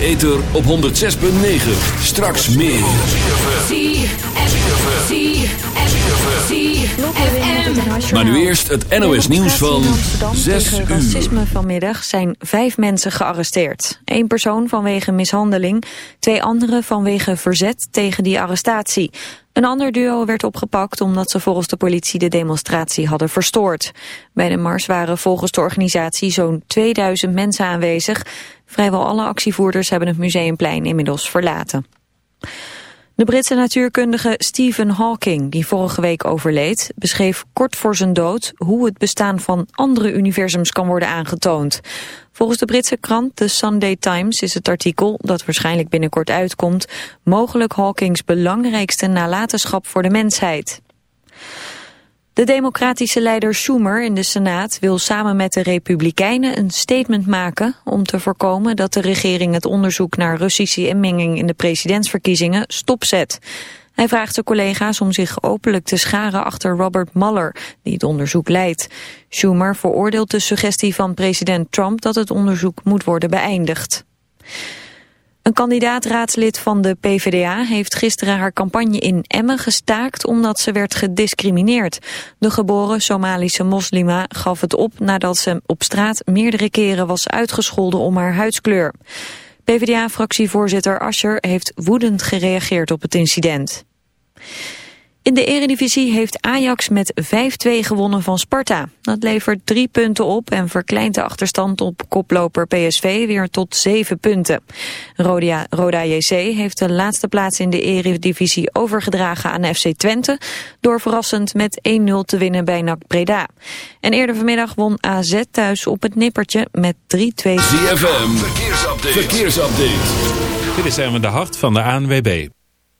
ether op 106.9. Straks meer. Maar nu eerst het NOS nieuws van 6 uur. racisme vanmiddag zijn vijf mensen gearresteerd. Eén persoon vanwege mishandeling, twee anderen vanwege verzet tegen die arrestatie. Een ander duo werd opgepakt omdat ze volgens de politie de demonstratie hadden verstoord. Bij de mars waren volgens de organisatie zo'n 2000 mensen aanwezig. Vrijwel alle actievoerders hebben het museumplein inmiddels verlaten. De Britse natuurkundige Stephen Hawking, die vorige week overleed, beschreef kort voor zijn dood hoe het bestaan van andere universums kan worden aangetoond. Volgens de Britse krant The Sunday Times is het artikel, dat waarschijnlijk binnenkort uitkomt, mogelijk Hawkings belangrijkste nalatenschap voor de mensheid. De democratische leider Schumer in de Senaat wil samen met de Republikeinen een statement maken om te voorkomen dat de regering het onderzoek naar Russische inmenging in de presidentsverkiezingen stopzet. Hij vraagt de collega's om zich openlijk te scharen achter Robert Mueller, die het onderzoek leidt. Schumer veroordeelt de suggestie van president Trump dat het onderzoek moet worden beëindigd. Een kandidaat-raadslid van de PvdA heeft gisteren haar campagne in Emmen gestaakt omdat ze werd gediscrimineerd. De geboren Somalische moslima gaf het op nadat ze op straat meerdere keren was uitgescholden om haar huidskleur. PvdA-fractievoorzitter Ascher heeft woedend gereageerd op het incident. In de eredivisie heeft Ajax met 5-2 gewonnen van Sparta. Dat levert drie punten op en verkleint de achterstand op koploper PSV weer tot zeven punten. Roda, Roda JC heeft de laatste plaats in de eredivisie overgedragen aan FC Twente... door verrassend met 1-0 te winnen bij NAC Breda. En eerder vanmiddag won AZ thuis op het nippertje met 3-2. ZFM, verkeersupdate. verkeersupdate. Dit is even de hart van de ANWB.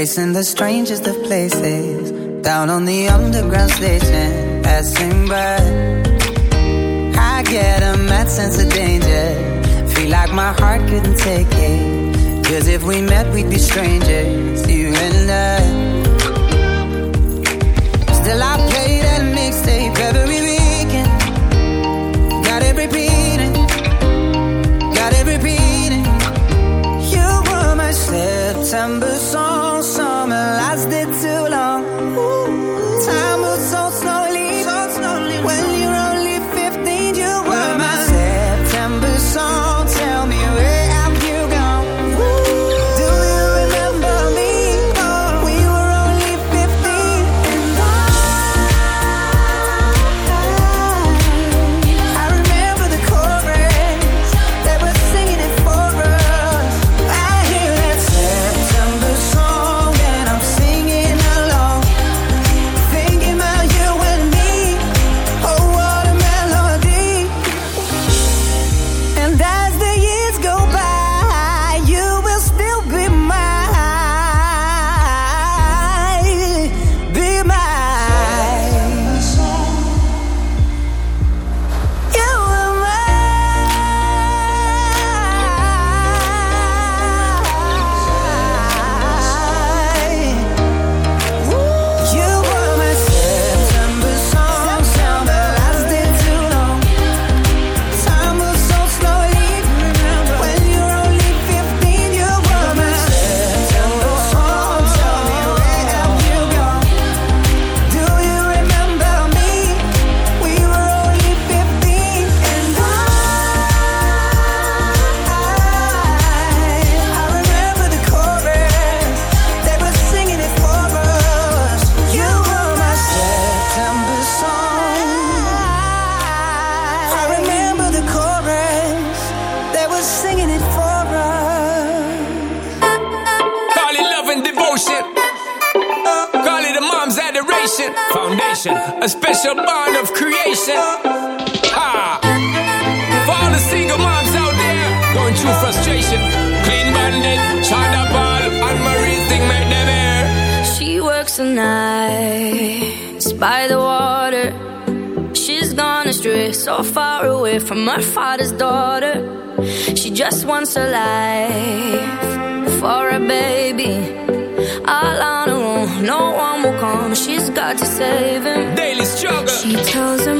facing the strangest of places, down on She tells him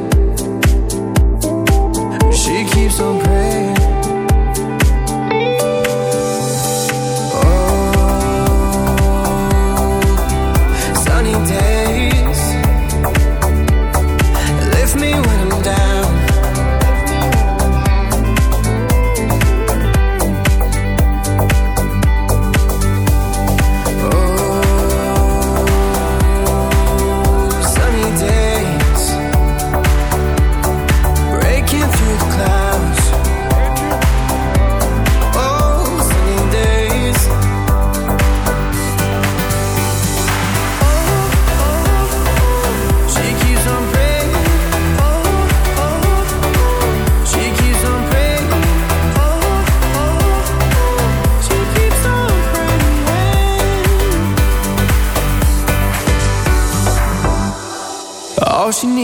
keeps on praying.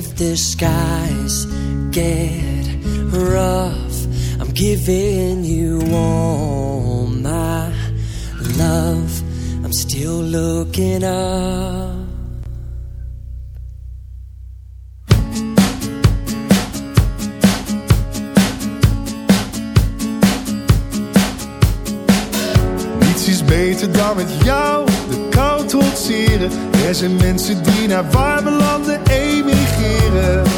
If the skies get rough. I'm giving you all my love. I'm still looking up. Beter dan met jou de kou trotseren. Er zijn mensen die naar warme landen dieren.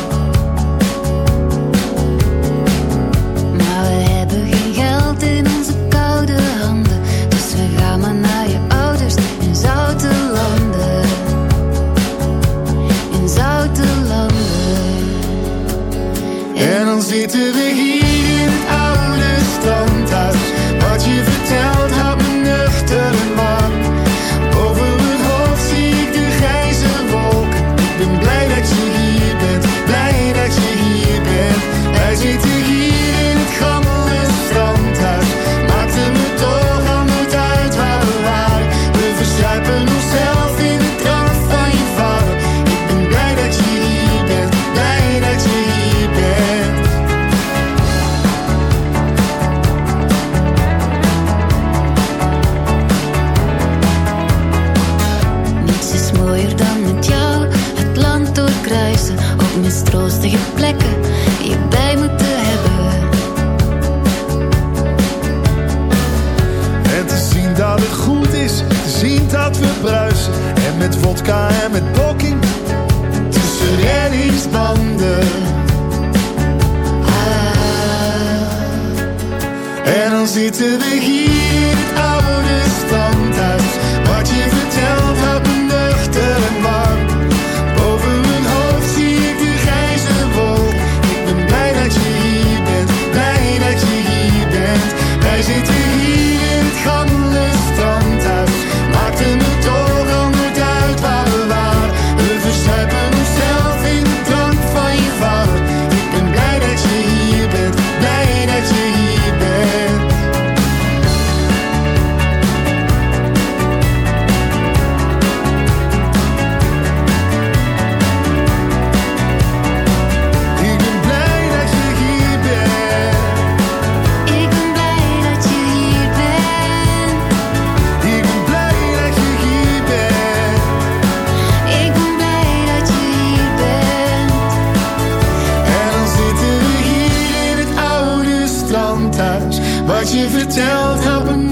Wat je vertelt houdt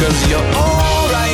Cause you're alright.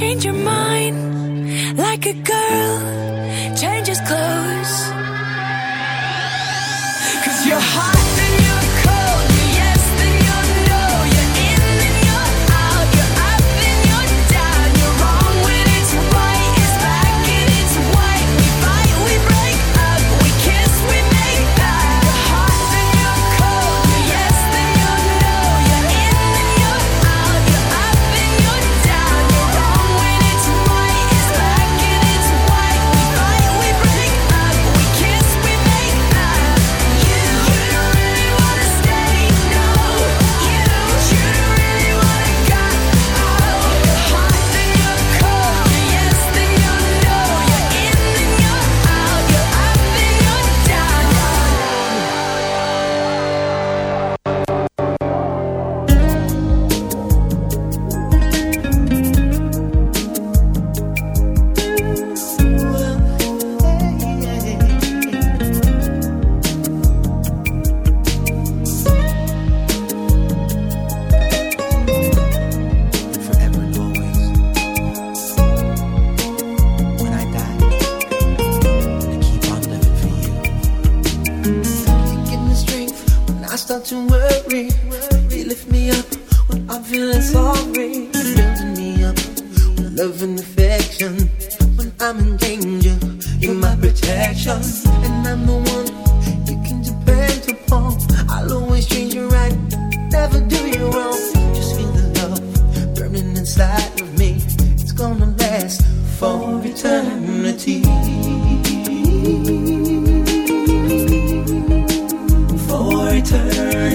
change your mind like a girl changes clothes. Cause you're hot.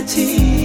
听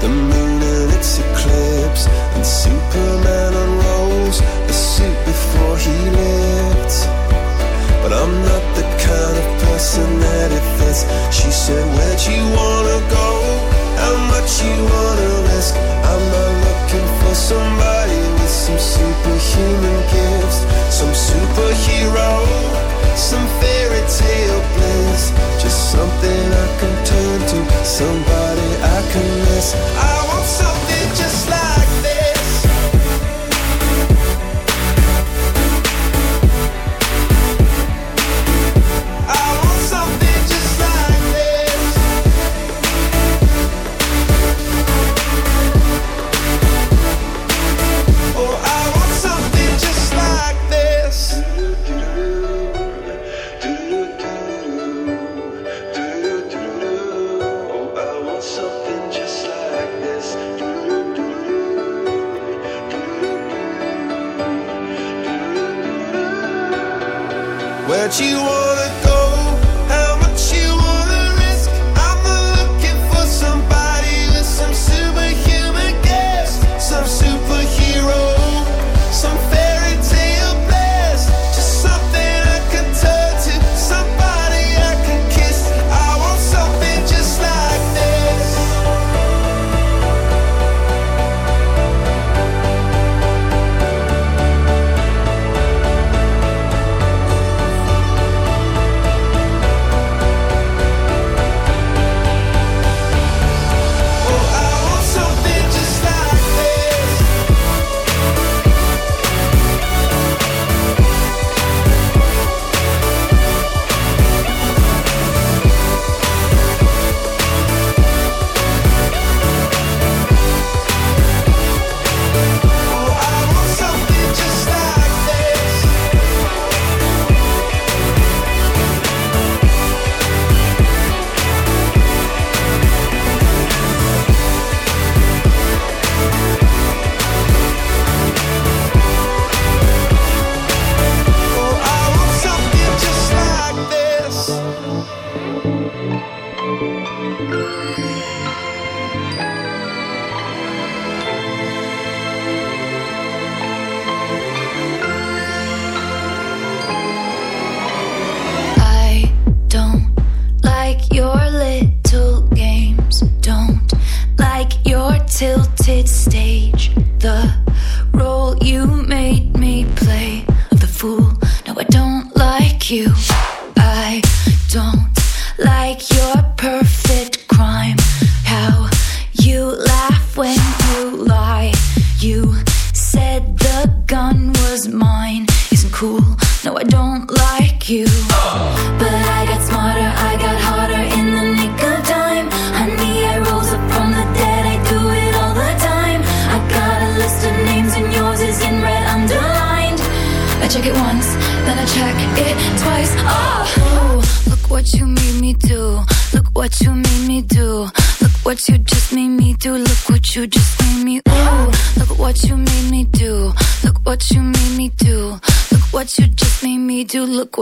The moon in its eclipse, and Superman unrolls a suit before he lived. But I'm not the kind of person that fits. She said, Where'd you wanna go? How much you wanna risk? I'm not looking for somebody with some superhuman gifts, some superhero, some fairy tale bliss. Just something I can turn to, somebody I can promise. I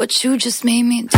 but you just made me do.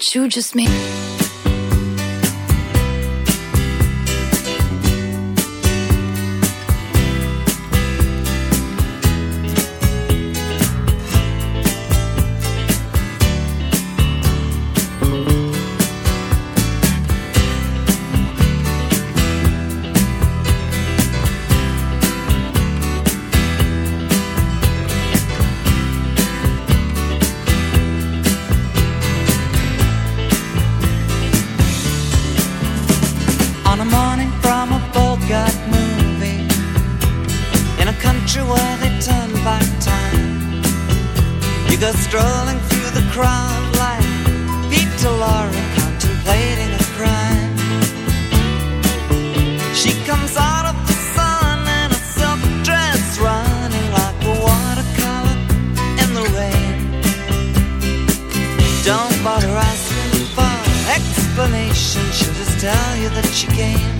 you just made. strolling through the crowd like Pete Laura contemplating a crime. She comes out of the sun in a silk dress, running like a watercolor in the rain. Don't bother asking for explanation, she'll just tell you that she came.